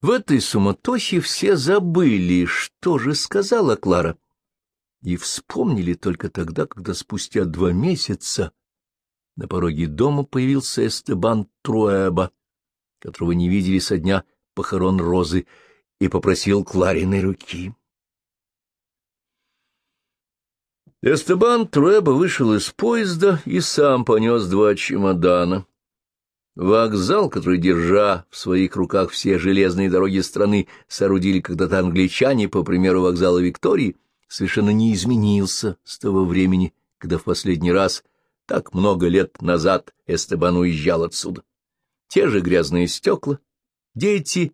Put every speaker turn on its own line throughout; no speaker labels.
В этой суматохе все забыли, что же сказала Клара, и вспомнили только тогда, когда спустя два месяца на пороге дома появился Эстебан Труэба, которого не видели со дня похорон Розы, и попросил Клариной руки. Эстебан Труэба вышел из поезда и сам понес два чемодана. Вокзал, который, держа в своих руках все железные дороги страны, соорудили когда-то англичане, по примеру вокзала Виктории, совершенно не изменился с того времени, когда в последний раз, так много лет назад, Эстебан уезжал отсюда. Те же грязные стекла, дети,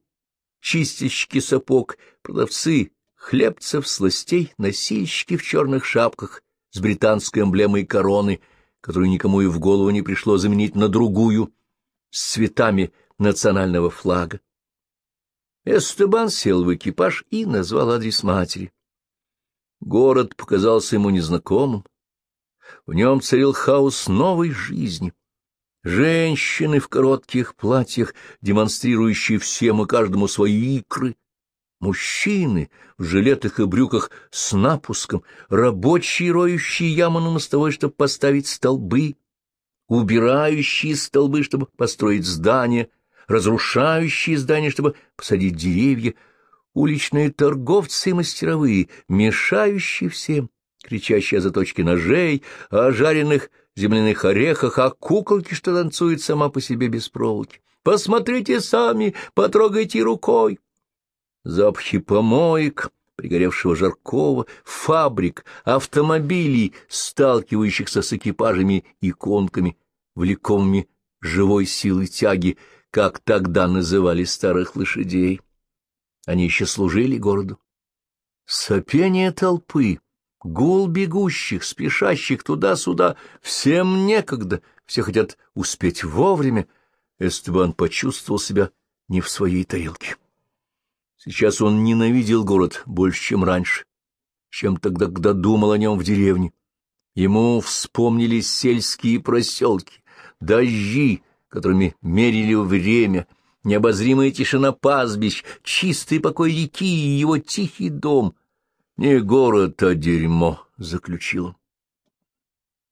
чистильщики сапог, продавцы, хлебцев, сластей, носильщики в черных шапках с британской эмблемой короны, которую никому и в голову не пришло заменить на другую — с цветами национального флага. Эстебан сел в экипаж и назвал адрес матери. Город показался ему незнакомым. В нем царил хаос новой жизни. Женщины в коротких платьях, демонстрирующие всем и каждому свои икры, мужчины в жилетах и брюках с напуском, рабочие, роющие яму на мостовой, чтобы поставить столбы, убирающие столбы, чтобы построить здания, разрушающие здания, чтобы посадить деревья, уличные торговцы и мастеровые, мешающие всем, кричащие о заточке ножей, о жареных земляных орехах, о куколке, что танцует сама по себе без проволоки. Посмотрите сами, потрогайте рукой. Запахи помоек, пригоревшего жаркого, фабрик, автомобилей, сталкивающихся с экипажами и конками, влекомыми живой силой тяги, как тогда называли старых лошадей. Они еще служили городу. Сопение толпы, гул бегущих, спешащих туда-сюда, всем некогда, все хотят успеть вовремя. Эстебан почувствовал себя не в своей тарелке. Сейчас он ненавидел город больше, чем раньше, чем тогда, когда думал о нем в деревне. Ему вспомнились сельские проселки, дожди, которыми мерили время, необозримая тишина пастбищ, чистый покой реки и его тихий дом. Не город, а дерьмо, — заключил он.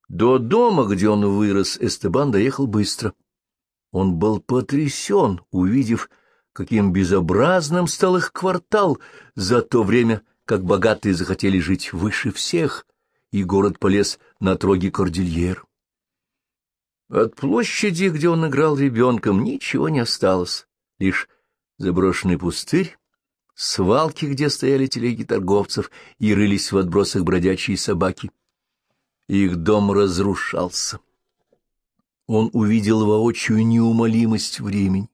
До дома, где он вырос, Эстебан доехал быстро. Он был потрясен, увидев, каким безобразным стал их квартал за то время, как богатые захотели жить выше всех, и город полез на троги кордильер. От площади, где он играл ребенком, ничего не осталось, лишь заброшенный пустырь, свалки, где стояли телеги торговцев и рылись в отбросах бродячие собаки. Их дом разрушался. Он увидел воочию неумолимость времени.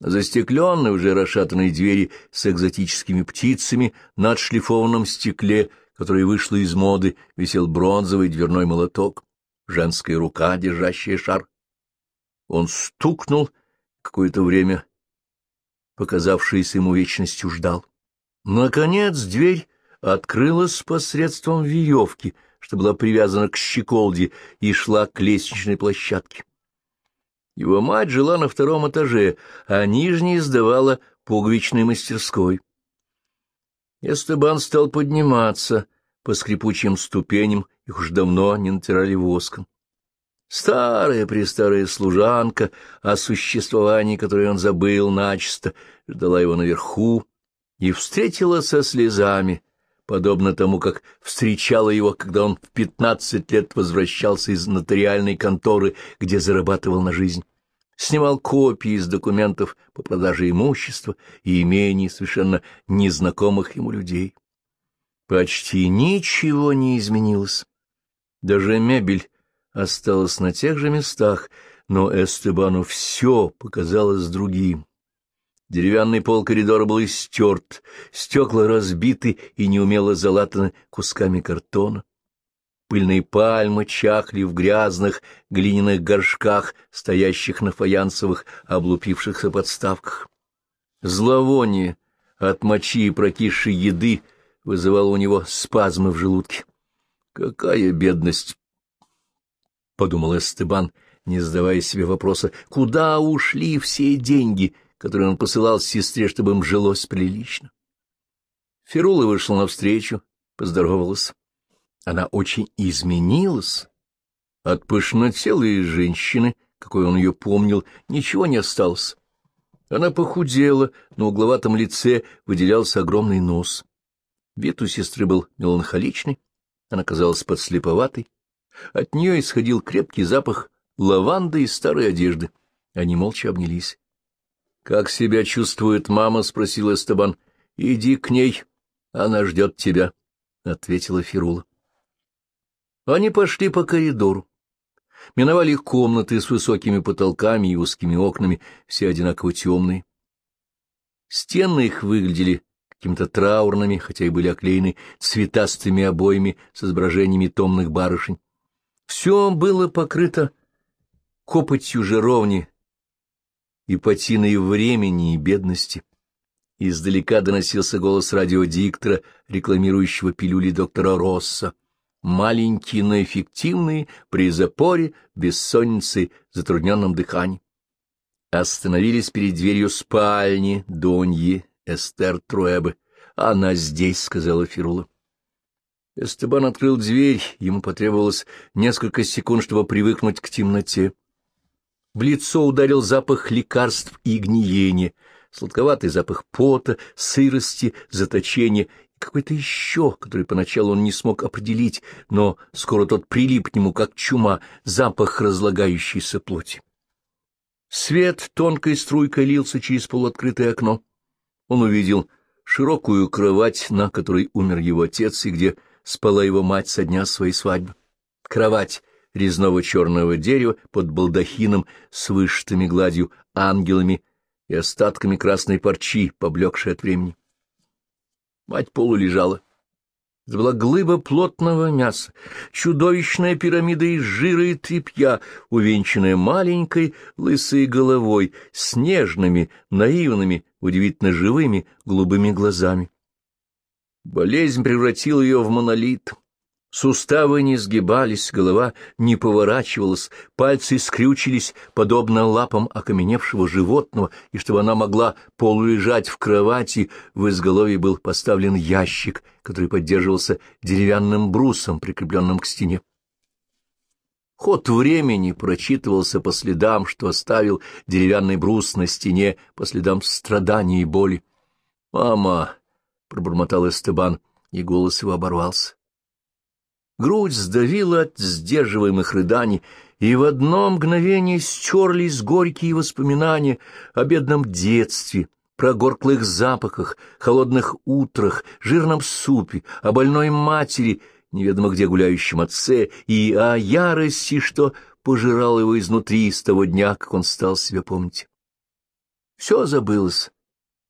На застекленной, уже расшатанной двери с экзотическими птицами на отшлифованном стекле, которое вышло из моды, висел бронзовый дверной молоток женская рука, держащая шар. Он стукнул, какое-то время, показавшееся ему вечностью, ждал. Наконец дверь открылась посредством веревки, что была привязана к щеколде и шла к лестничной площадке. Его мать жила на втором этаже, а нижняя сдавала пуговичной мастерской. Эстебан стал подниматься по скрипучим ступеням их уж давно не натирали воском. Старая-престарая служанка, о существовании которой он забыл начисто, ждала его наверху и встретила со слезами, подобно тому, как встречала его, когда он в пятнадцать лет возвращался из нотариальной конторы, где зарабатывал на жизнь. Снимал копии из документов по продаже имущества и имений совершенно незнакомых ему людей. Почти ничего не изменилось. Даже мебель осталась на тех же местах, но Эстебану все показалось другим. Деревянный пол коридора был истерт, стекла разбиты и неумело залатаны кусками картона. Пыльные пальмы чахли в грязных глиняных горшках, стоящих на фаянсовых облупившихся подставках. Зловоние от мочи и прокисшей еды вызывало у него спазмы в желудке. Какая бедность! — подумал Эстебан, не задавая себе вопроса, куда ушли все деньги, которые он посылал сестре, чтобы им жилось прилично. Ферула вышла навстречу, поздоровалась. Она очень изменилась. От пышнотелой женщины, какой он ее помнил, ничего не осталось. Она похудела, на угловатом лице выделялся огромный нос. Вид у сестры был меланхоличный, она казалась подслеповатой. От нее исходил крепкий запах лаванды и старой одежды. Они молча обнялись. — Как себя чувствует мама? — спросил Эстебан. — Иди к ней, она ждет тебя, — ответила Фирула. Они пошли по коридору. Миновали комнаты с высокими потолками и узкими окнами, все одинаково темные. Стены их выглядели какими-то траурными, хотя и были оклеены цветастыми обоями с изображениями томных барышень. Все было покрыто копотью жировни и патиной времени и бедности. Издалека доносился голос радиодиктора, рекламирующего пилюли доктора Росса. Маленькие, но эффективные, при запоре, бессоннице, затрудненном дыхании. Остановились перед дверью спальни Доньи Эстер Труэбе. «Она здесь», — сказала Фирула. Эстебан открыл дверь, ему потребовалось несколько секунд, чтобы привыкнуть к темноте. В лицо ударил запах лекарств и гниения, сладковатый запах пота, сырости, заточения и какой-то еще, который поначалу он не смог определить, но скоро тот прилип к нему, как чума, запах разлагающейся плоти. Свет тонкой струйкой лился через полуоткрытое окно. Он увидел широкую кровать, на которой умер его отец и где спала его мать со дня своей свадьбы. Кровать резного черного дерева под балдахином с вышитыми гладью ангелами и остатками красной парчи, поблекшей от времени. Мать полулежала. Это была глыба плотного мяса, чудовищная пирамида из жира и тряпья, увенчанная маленькой лысой головой, с нежными, наивными, удивительно живыми голубыми глазами. Болезнь превратила ее в монолит. Суставы не сгибались, голова не поворачивалась, пальцы скрючились, подобно лапам окаменевшего животного, и чтобы она могла полулежать в кровати, в изголовье был поставлен ящик, который поддерживался деревянным брусом, прикрепленным к стене. Ход времени прочитывался по следам, что оставил деревянный брус на стене, по следам страданий и боли. «Мама!» — пробормотал Эстебан, и голос его оборвался. Грудь сдавила от сдерживаемых рыданий, и в одно мгновение стерлись горькие воспоминания о бедном детстве, про горклых запахах, холодных утрах, жирном супе, о больной матери, неведомо где гуляющем отце, и о ярости, что пожирал его изнутри с того дня, как он стал себя помнить. Все забылось,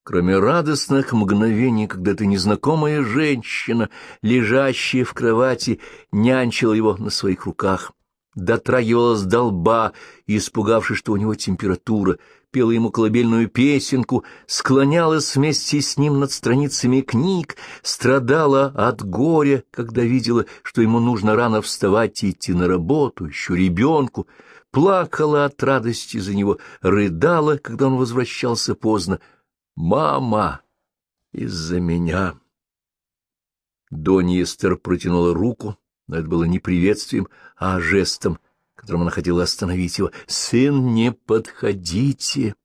кроме радостных мгновений, когда ты незнакомая женщина, лежащая в кровати, нянчила его на своих руках, дотрагивалась до лба, испугавшись, что у него температура, пела ему колыбельную песенку, склонялась вместе с ним над страницами книг, страдала от горя, когда видела, что ему нужно рано вставать и идти на работу, еще ребенку, плакала от радости за него, рыдала, когда он возвращался поздно, «Мама! Из-за меня!» Донья Эстер протянула руку, но это было не приветствием, а жестом, которым она хотела остановить его. «Сын, не подходите!»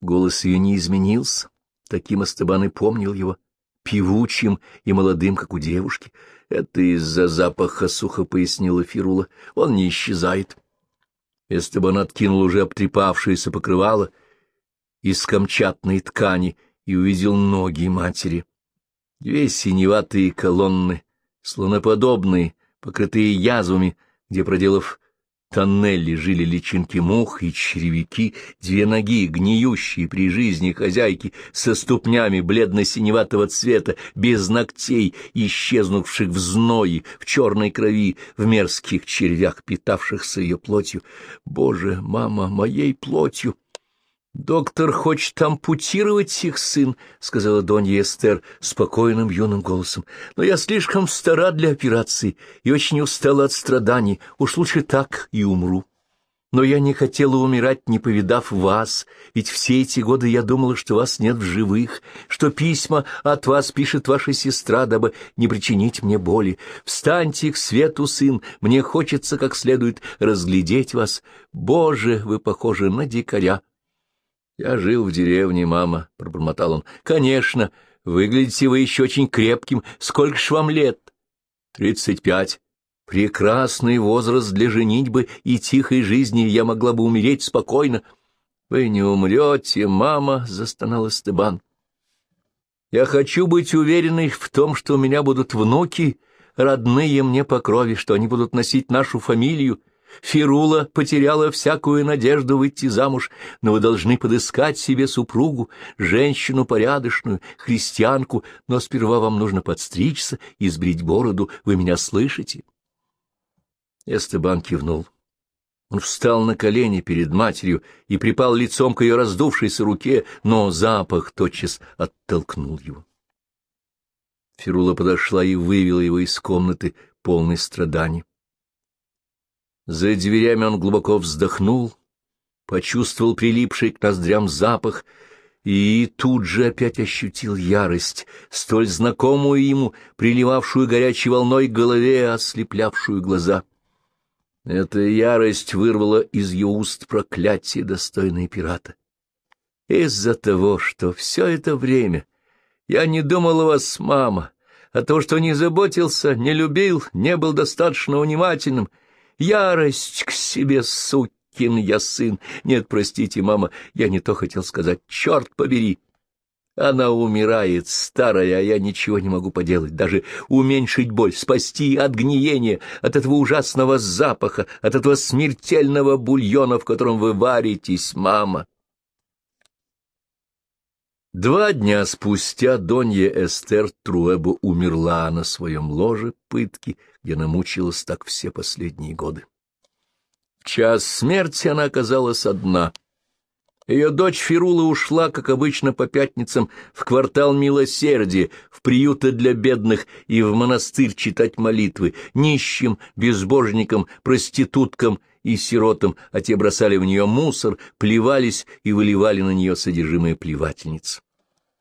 Голос ее не изменился, таким Эстебан и помнил его, певучим и молодым, как у девушки. «Это из-за запаха», — сухо пояснила Фирула, — «он не исчезает». Эстебан откинул уже обтрепавшееся покрывало — из камчатной ткани и увидел ноги матери. Две синеватые колонны, слоноподобные, покрытые язвами, где, проделав тоннели, жили личинки мух и червяки, две ноги, гниющие при жизни хозяйки, со ступнями бледно-синеватого цвета, без ногтей, исчезнувших в зное, в черной крови, в мерзких червях, питавшихся ее плотью. Боже, мама, моей плотью! «Доктор хочет ампутировать их сын», — сказала Донья Эстер спокойным юным голосом. «Но я слишком стара для операции и очень устала от страданий. Уж лучше так и умру». но я не хотела умирать, не повидав вас, ведь все эти годы я думала, что вас нет в живых, что письма от вас пишет ваша сестра, дабы не причинить мне боли. Встаньте к свету, сын, мне хочется как следует разглядеть вас. Боже, вы похожи на дикаря. — Я жил в деревне, мама, — пробормотал он. — Конечно, выглядите вы еще очень крепким. Сколько ж вам лет? — Тридцать пять. Прекрасный возраст для женитьбы и тихой жизни, я могла бы умереть спокойно. — Вы не умрете, мама, — застонал Эстебан. — Я хочу быть уверенной в том, что у меня будут внуки, родные мне по крови, что они будут носить нашу фамилию. Фирула потеряла всякую надежду выйти замуж, но вы должны подыскать себе супругу, женщину порядочную, христианку, но сперва вам нужно подстричься и сбрить бороду, вы меня слышите? — Эстебан кивнул. Он встал на колени перед матерью и припал лицом к ее раздувшейся руке, но запах тотчас оттолкнул его. Фирула подошла и вывела его из комнаты, полной страданий. За дверями он глубоко вздохнул, почувствовал прилипший к ноздрям запах и тут же опять ощутил ярость, столь знакомую ему, приливавшую горячей волной к голове, ослеплявшую глаза — эта ярость вырвала из ее уст проклятие, достойное пирата. Из-за того, что все это время я не думал о вас, мама, о том, что не заботился, не любил, не был достаточно внимательным. Ярость к себе, сукин я сын. Нет, простите, мама, я не то хотел сказать. Черт побери, она умирает, старая, а я ничего не могу поделать, даже уменьшить боль, спасти от гниения, от этого ужасного запаха, от этого смертельного бульона, в котором вы варитесь, мама. Два дня спустя Донья Эстер Труэбо умерла на своем ложе пытки, где намучилась так все последние годы. В час смерти она оказалась одна — ее дочь Фирула ушла, как обычно, по пятницам в квартал милосердия, в приюты для бедных и в монастырь читать молитвы, нищим, безбожникам, проституткам и сиротам, а те бросали в нее мусор, плевались и выливали на нее содержимое плевательниц.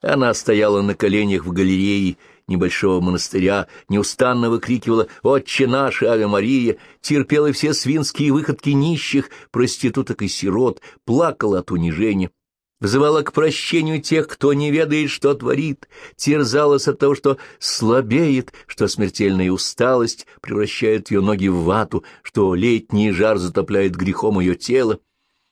Она стояла на коленях в галерее, небольшого монастыря, неустанно выкрикивала «Отче наш, Аве Мария!», терпела все свинские выходки нищих, проституток и сирот, плакала от унижения, взывала к прощению тех, кто не ведает, что творит, терзалась от того, что слабеет, что смертельная усталость превращает ее ноги в вату, что летний жар затопляет грехом ее тело,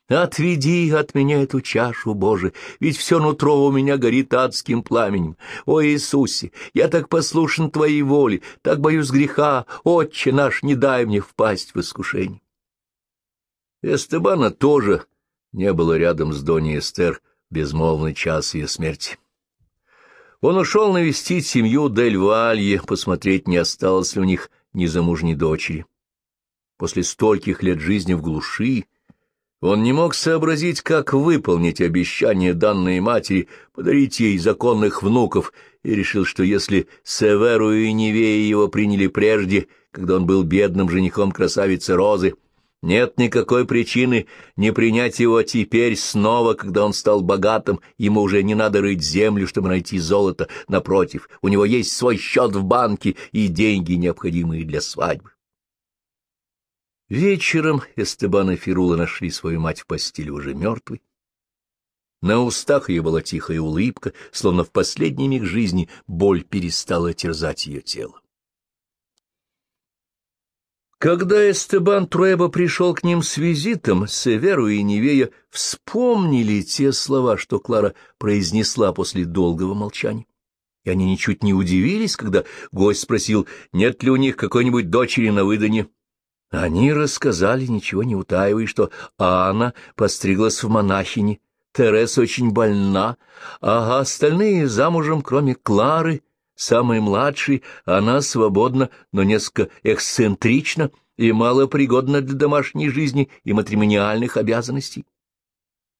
Отведи от меня эту чашу, Боже, ведь все нутро у меня горит адским пламенем. О Иисусе, я так послушен Твоей воле, так боюсь греха, Отче наш, не дай мне впасть в искушение. Эстебана тоже не было рядом с Доней Эстер безмолвный час ее смерти. Он ушел навестить семью Дель Валье, посмотреть, не осталось ли у них незамужней дочери. После стольких лет жизни в глуши он не мог сообразить, как выполнить обещание данной матери подарить ей законных внуков, и решил, что если Северу и Невея его приняли прежде, когда он был бедным женихом красавицы Розы, нет никакой причины не принять его теперь снова, когда он стал богатым, ему уже не надо рыть землю, чтобы найти золото, напротив, у него есть свой счет в банке и деньги, необходимые для свадьбы. Вечером Эстебан и Фирула нашли свою мать в постели уже мертвой. На устах ее была тихая улыбка, словно в последний миг жизни боль перестала терзать ее тело. Когда Эстебан Труэба пришел к ним с визитом, Северу и Невея вспомнили те слова, что Клара произнесла после долгого молчания. И они ничуть не удивились, когда гость спросил, нет ли у них какой-нибудь дочери на выданье. Они рассказали, ничего не утаивая, что Анна постриглась в монахини, Терesa очень больна, а остальные замужем, кроме Клары, самой младшей, она свободна, но несколько эксцентрична и малопригодна для домашней жизни и матримониальных обязанностей.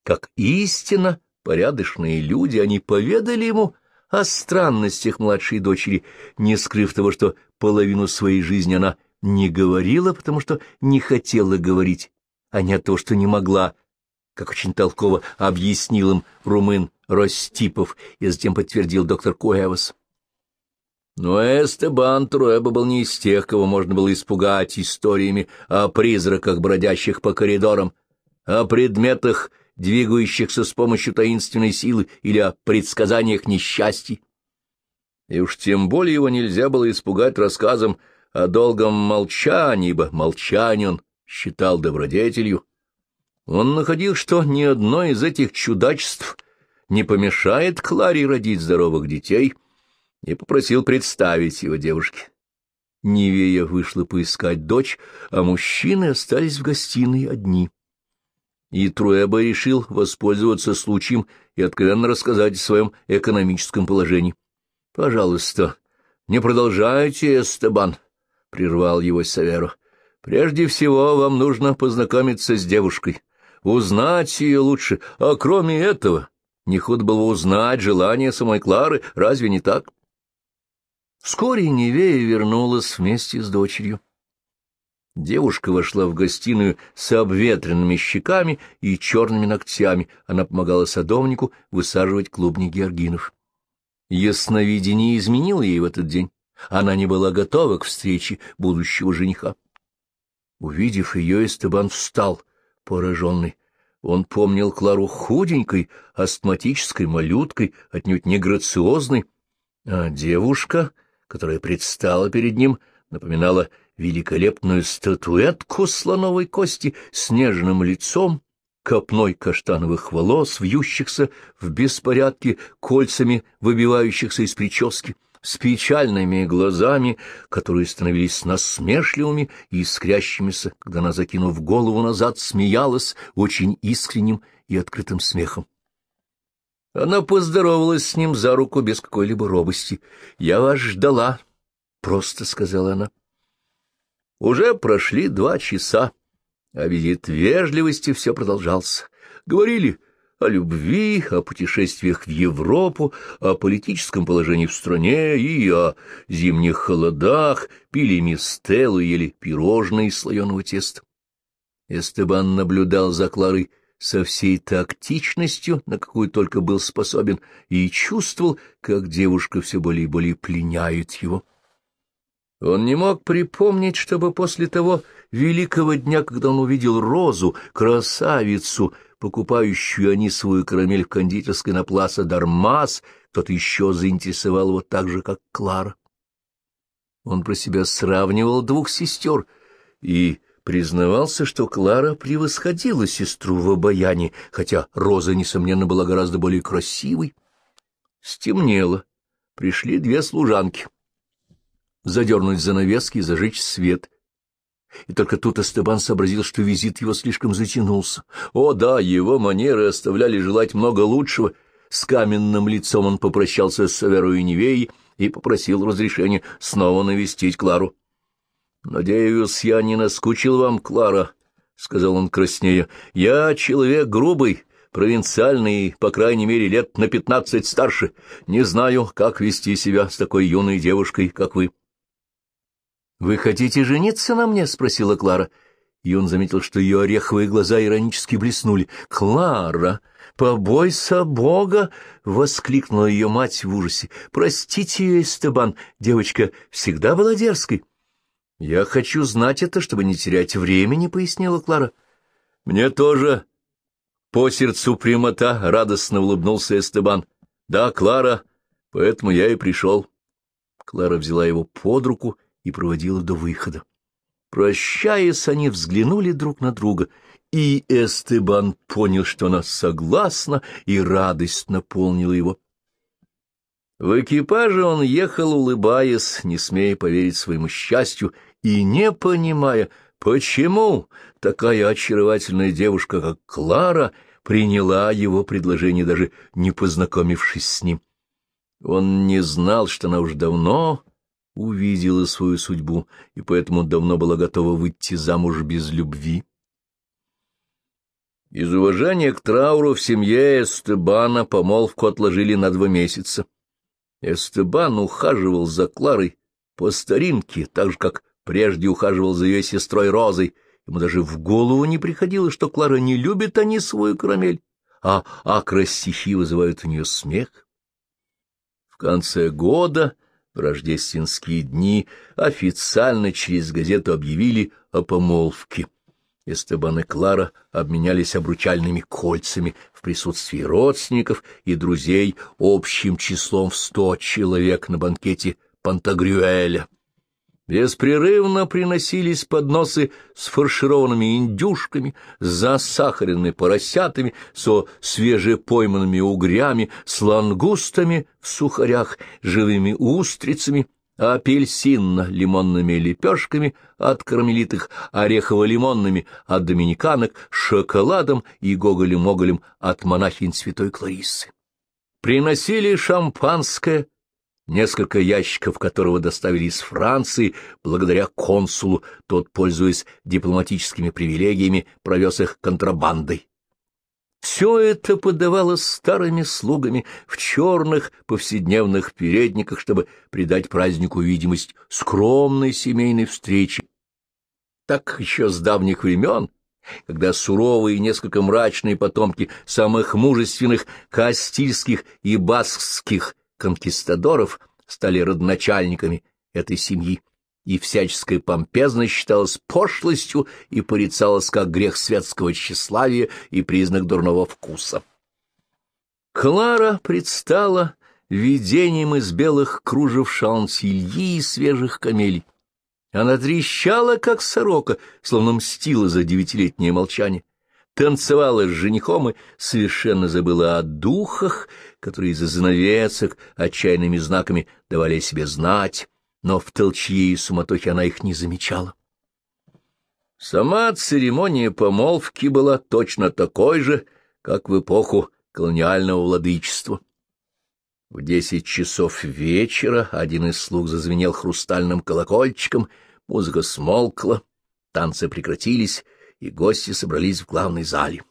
Как истинно порядочные люди, они поведали ему о странностях младшей дочери, не скрыв того, что половину своей жизни она не говорила, потому что не хотела говорить, а не от того, что не могла, как очень толково объяснил им румын Ростипов и затем подтвердил доктор Куэвас. Но Эстебан Труэба был не из тех, кого можно было испугать историями о призраках, бродящих по коридорам, о предметах, двигающихся с помощью таинственной силы или о предсказаниях несчастий. И уж тем более его нельзя было испугать рассказом о долгом молчании, ибо молчание он считал добродетелью. Он находил, что ни одно из этих чудачеств не помешает Кларе родить здоровых детей, и попросил представить его девушке. Невея вышла поискать дочь, а мужчины остались в гостиной одни. И Труэба решил воспользоваться случаем и откровенно рассказать о своем экономическом положении. — Пожалуйста, не продолжайте, Эстебан, — прервал его Саверо. — Прежде всего вам нужно познакомиться с девушкой, узнать ее лучше, а кроме этого не худо было узнать желание самой Клары, разве не так? Вскоре Невея вернулась вместе с дочерью. Девушка вошла в гостиную с обветренными щеками и черными ногтями. Она помогала садовнику высаживать клубни георгинов. Ясновидение изменило ей в этот день. Она не была готова к встрече будущего жениха. Увидев ее, Эстебан встал, пораженный. Он помнил Клару худенькой, астматической малюткой, отнюдь не грациозной, а девушка, которая предстала перед ним, напоминала великолепную статуэтку слоновой кости с нежным лицом, копной каштановых волос, вьющихся в беспорядке кольцами, выбивающихся из прически, с печальными глазами, которые становились насмешливыми и искрящимися, когда она, закинув голову назад, смеялась очень искренним и открытым смехом. Она поздоровалась с ним за руку без какой-либо робости. «Я вас ждала», — просто сказала она. Уже прошли два часа, а визит вежливости все продолжался. Говорили о любви, о путешествиях в Европу, о политическом положении в стране и о зимних холодах, пили мистеллу, ели пирожные из слоеного теста. Эстебан наблюдал за Кларой со всей тактичностью, на какую только был способен, и чувствовал, как девушка все более и более пленяет его. Он не мог припомнить, чтобы после того великого дня, когда он увидел Розу, красавицу, покупающую анисовую карамель в кондитерской на Пласа Дармас, кто-то еще заинтересовал его так же, как Клара. Он про себя сравнивал двух сестер и признавался, что Клара превосходила сестру в обаянии, хотя Роза, несомненно, была гораздо более красивой. Стемнело. Пришли две служанки. Задернуть занавески и зажечь свет. И только тут Эстебан сообразил, что визит его слишком затянулся. О да, его манеры оставляли желать много лучшего. С каменным лицом он попрощался с Саверой и Невеей и попросил разрешения снова навестить Клару. — Надеюсь, я не наскучил вам, Клара, — сказал он краснея. — Я человек грубый, провинциальный, по крайней мере, лет на пятнадцать старше. Не знаю, как вести себя с такой юной девушкой, как вы. — Вы хотите жениться на мне? — спросила Клара. И он заметил, что ее ореховые глаза иронически блеснули. — Клара! «Побойся Бога!» — воскликнула ее мать в ужасе. «Простите Эстебан, девочка всегда была дерзкой». «Я хочу знать это, чтобы не терять времени», — пояснила Клара. «Мне тоже по сердцу прямота», — радостно улыбнулся Эстебан. «Да, Клара, поэтому я и пришел». Клара взяла его под руку и проводила до выхода. Прощаясь, они взглянули друг на друга, и Эстебан понял, что она согласна, и радость наполнила его. В экипаже он ехал, улыбаясь, не смея поверить своему счастью и не понимая, почему такая очаровательная девушка, как Клара, приняла его предложение, даже не познакомившись с ним. Он не знал, что она уже давно увидела свою судьбу и поэтому давно была готова выйти замуж без любви. Из уважения к трауру в семье Эстебана помолвку отложили на два месяца. Эстебан ухаживал за Кларой по старинке, так же, как прежде ухаживал за ее сестрой Розой, Ему даже в голову не приходило, что Клара не любит они свою карамель, а акростихи вызывают у нее смех. В конце года, в рождественские дни, официально через газету объявили о помолвке. Эстебан и Клара обменялись обручальными кольцами в присутствии родственников и друзей общим числом в сто человек на банкете Пантагрюэля. Беспрерывно приносились подносы с фаршированными индюшками, с засахаренными поросятами, со свежепойманными угрями, с лангустами в сухарях, живыми устрицами, апельсинно-лимонными лепешками от карамелитых, орехово-лимонными от доминиканок, шоколадом и гоголем-моголем от монахинь святой Клариссы. Приносили шампанское, несколько ящиков которого доставили из Франции благодаря консулу, тот, пользуясь дипломатическими привилегиями, провез их контрабандой. Все это подавалось старыми слугами в черных повседневных передниках, чтобы придать празднику видимость скромной семейной встречи. Так еще с давних времен, когда суровые и несколько мрачные потомки самых мужественных кастильских и баскских конкистадоров стали родначальниками этой семьи, и всяческая помпезность считалась пошлостью и порицалась как грех светского тщеславия и признак дурного вкуса. Клара предстала видением из белых кружев шансильи и свежих камелей. Она трещала, как сорока, словно мстила за девятилетнее молчание танцевала с женихом и совершенно забыла о духах, которые из-за занавесок отчаянными знаками давали о себе знать, но в толчье и суматохе она их не замечала. Сама церемония помолвки была точно такой же, как в эпоху колониального владычества. В десять часов вечера один из слуг зазвенел хрустальным колокольчиком, музыка смолкла, танцы прекратились, и гости собрались в главной зале.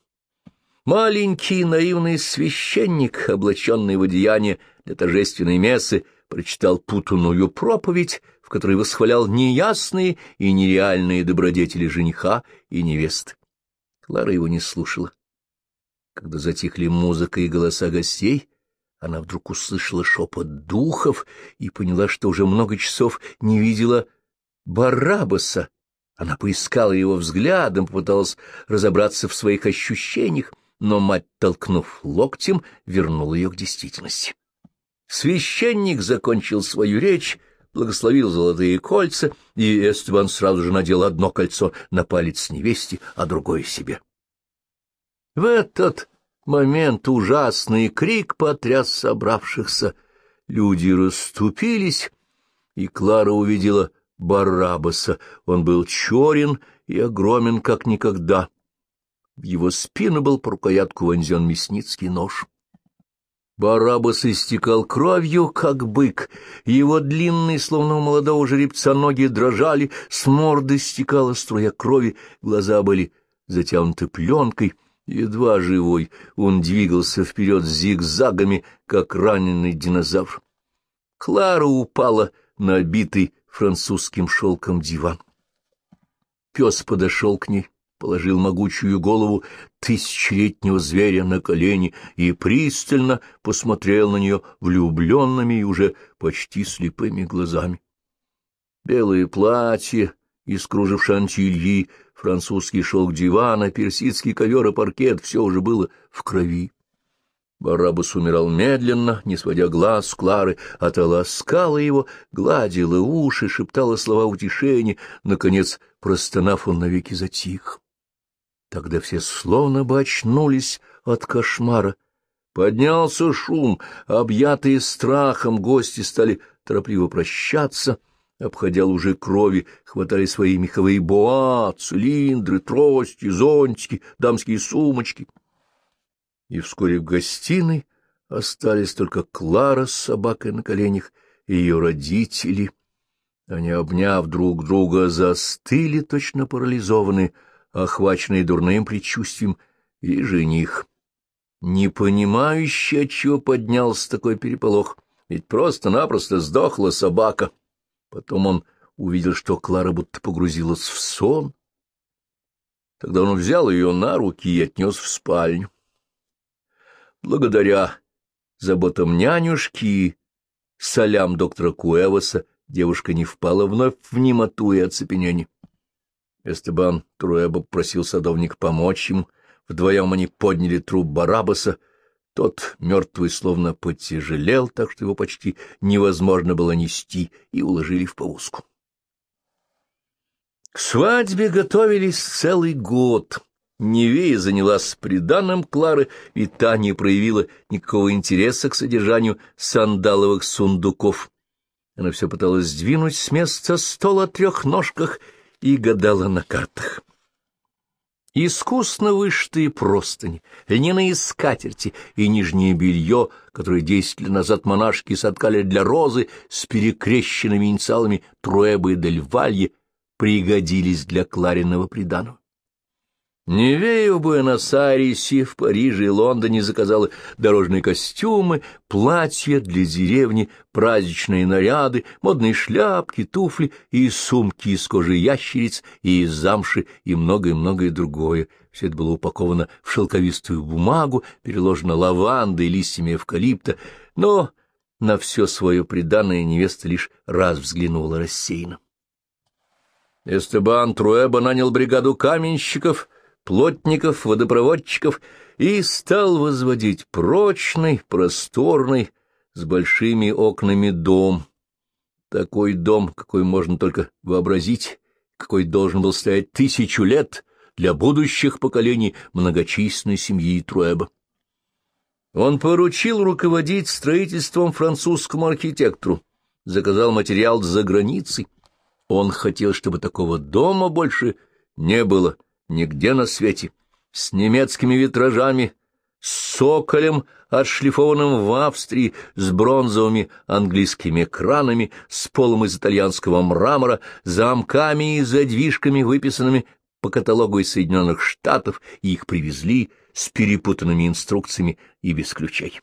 Маленький наивный священник, облаченный в одеяние для торжественной мессы, прочитал путанную проповедь, в которой восхвалял неясные и нереальные добродетели жениха и невесты. Клара его не слушала. Когда затихли музыка и голоса гостей, она вдруг услышала шепот духов и поняла, что уже много часов не видела Барабаса, она поискала его взглядом, попыталась разобраться в своих ощущениях, но мать, толкнув локтем, вернула ее к действительности. Священник закончил свою речь, благословил золотые кольца, и Эстебан сразу же надел одно кольцо на палец невесте, а другое себе. В этот момент ужасный крик потряс собравшихся. Люди расступились, и Клара увидела Барабаса. Он был черен и огромен, как никогда. В его спину был по рукоятку вонзен мясницкий нож. Барабас истекал кровью, как бык. Его длинные, словно у молодого жеребца, ноги дрожали, с морды стекала струя крови, глаза были затянуты пленкой. Едва живой, он двигался вперед зигзагами, как раненый динозавр. Клара упала на обитый французским шелком диван. Пес подошел к ней, положил могучую голову тысячелетнего зверя на колени и пристально посмотрел на нее влюбленными и уже почти слепыми глазами. Белое платье из кружев шантильи, французский шелк дивана, персидский ковер и паркет — все уже было в крови. Барабас умирал медленно, не сводя глаз с Клары, а та ласкала его, гладила уши, шептала слова утешения. Наконец, простонав, он навеки затих. Тогда все словно бы очнулись от кошмара. Поднялся шум, объятые страхом гости стали торопливо прощаться, обходя лужи крови, хватали свои меховые боа, цилиндры, трости, зонтики, дамские сумочки — и вскоре в гостиной остались только Клара с собакой на коленях и ее родители. Они, обняв друг друга, застыли, точно парализованные, охваченные дурным предчувствием, и жених. Не понимающий, отчего поднялся такой переполох, ведь просто-напросто сдохла собака. Потом он увидел, что Клара будто погрузилась в сон, Тогда он взял ее на руки и отнес в спальню. Благодаря заботам нянюшки и солям доктора Куэвоса девушка не впала вновь в немоту и оцепенение. Эстебан Труэба просил садовник помочь ему. Вдвоем они подняли труп Барабаса. Тот, мертвый, словно потяжелел, так что его почти невозможно было нести, и уложили в повозку. К свадьбе готовились целый год. Невея занялась приданным Клары, и та не проявила никакого интереса к содержанию сандаловых сундуков. Она все пыталась сдвинуть с места стол о трех ножках и гадала на картах. Искусно вышитые простыни, льняные скатерти и нижнее белье, которое десять лет назад монашки соткали для розы с перекрещенными инициалами Труэбы и Дель Валье, пригодились для Клариного приданого. Невея в Буэнос-Айресе, в Париже и Лондоне заказала дорожные костюмы, платья для деревни, праздничные наряды, модные шляпки, туфли и сумки из кожи ящериц и из замши и многое-многое другое. Все это было упаковано в шелковистую бумагу, переложено лавандой, листьями эвкалипта, но на все свое преданное невеста лишь раз взглянула рассеянно. Эстебан Труэба нанял бригаду каменщиков — плотников, водопроводчиков и стал возводить прочный, просторный, с большими окнами дом. Такой дом, какой можно только вообразить, какой должен был стоять тысячу лет для будущих поколений многочисленной семьи Труэба. Он поручил руководить строительством французскому архитектору, заказал материал за границей. Он хотел, чтобы такого дома больше не было — нигде на свете, с немецкими витражами, с соколем, отшлифованным в Австрии, с бронзовыми английскими кранами, с полом из итальянского мрамора, замками и задвижками, выписанными по каталогу из Соединенных Штатов, и их привезли с перепутанными инструкциями и без ключей.